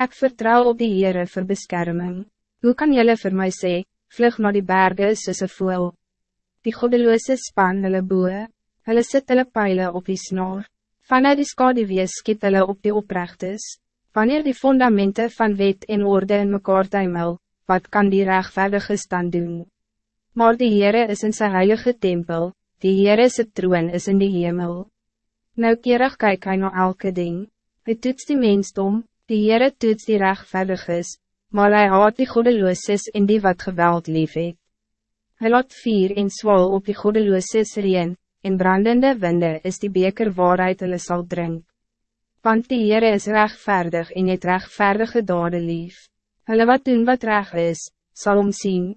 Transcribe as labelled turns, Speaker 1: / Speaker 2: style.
Speaker 1: Ik vertrouw op die Heere voor bescherming. Hoe kan jullie voor mij zeggen, vlug naar die bergen soos een voel? Die goddeloze span hulle boe, hulle sit hulle pijlen op die snor. Vanuit die skadewees skiet hulle op die oprechtes. Wanneer die fundamenten van wet en orde in mekaar tuimel, wat kan die rechtvaardige stand doen? Maar die Heere is in zijn heilige tempel, die Heere sy troon is in die hemel. Nou keerig kyk hy na elke ding, hy toets die mensdom, die Heere toets die rechtvaardiges, maar hij haat die godelooses en die wat geweld lief het. Hy laat vier en zwol op die godelooses reen, en brandende winde is die beker waarheid hulle sal drink. Want die Heere is rechtvaardig en het rechtvaardige dade lief. Hulle wat doen wat reg is, sal omsien,